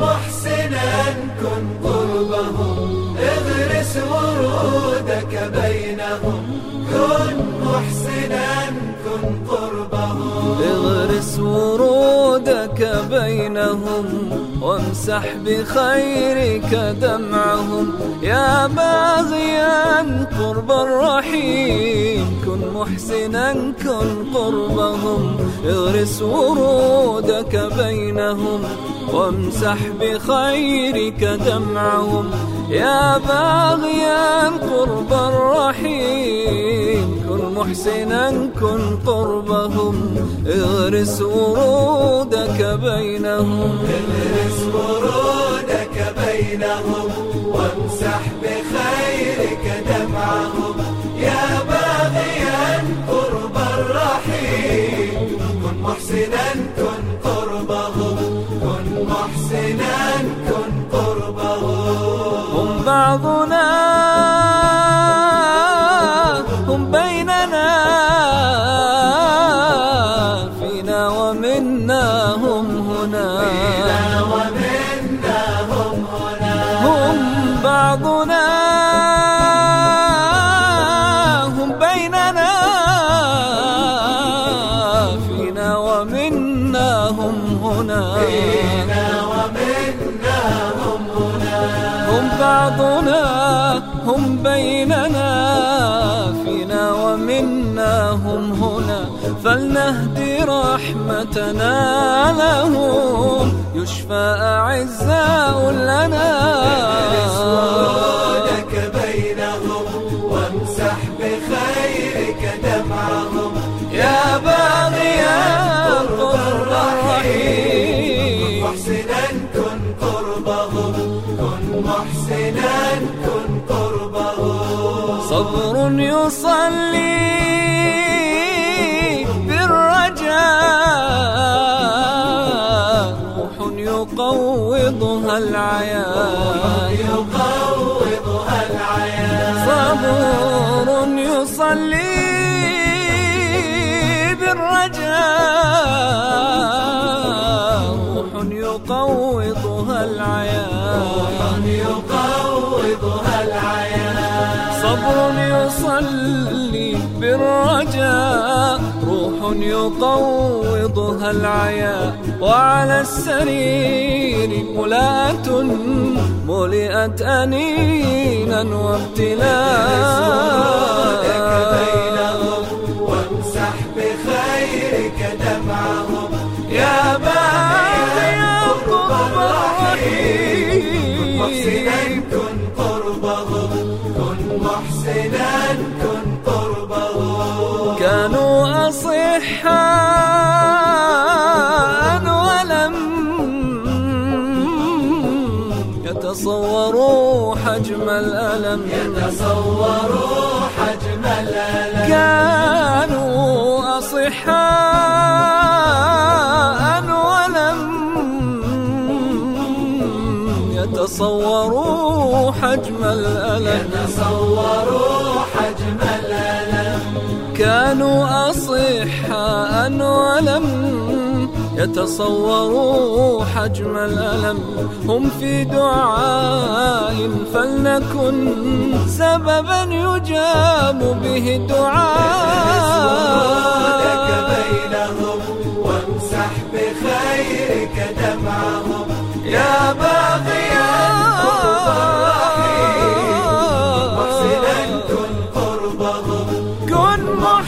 محسنا كن قربهم اغرس ورودك بينهم كن بينهم وامسح بخيرك دمعهم. يا باغيا قرب الرحيم. كن محسنا كن قربهم. اغرس ورودك بينهم وامسح بخيرك دمعهم. يا باغيا قرب الرحيم. كن محسنا كن قربهم. اغرس ورودك بينهم اغرس ورودك بينهم وامسح بخيرك دمعهم. يا باغيا قرب الرحيم. كن محسنا كن قربهم. كن محسنا كن قربهم. هم بعضنا هنا. ومنا هم هنا هم بعضنا هم بيننا. فينا ومنا هم هنا فينا ومنا هم هنا. هم بعضنا هم بيننا. فينا ومنا هم هنا. فلنهدي رحمتنا لهم يشفى أعزاء لنا. ورودك بينهم وامسح بخيرك دمعهم. يا باغيا قرب قرب الرحيم. محسنا كن قربهم. كن محسنا كن قربهم. صبر يصلي. يقوضها العيان يقوضها العيان صبر يصلي بالرجاء روح يقوضها العيان يصلي بالرجاء روح يقوضها العيا وعلى السرير ملاءة ملئت أنينا ورودك بينهم وابتلاء وامسح بخيرك دمعهم. يا الرحيم. كانوا أصحاء ولم يتصوروا حجم الألم. تصوروا حجم الألم كانوا أصحاء ولم يتصوروا حجم الألم تصوروا حجم الألم. ولم يتصوروا حجم الألم. هم في دعاء فلنكن سببا يجاب به الدعاء بينهم وامسح بخيرك دمعهم يا باغيا محسنا كن قربهم. كن محسنا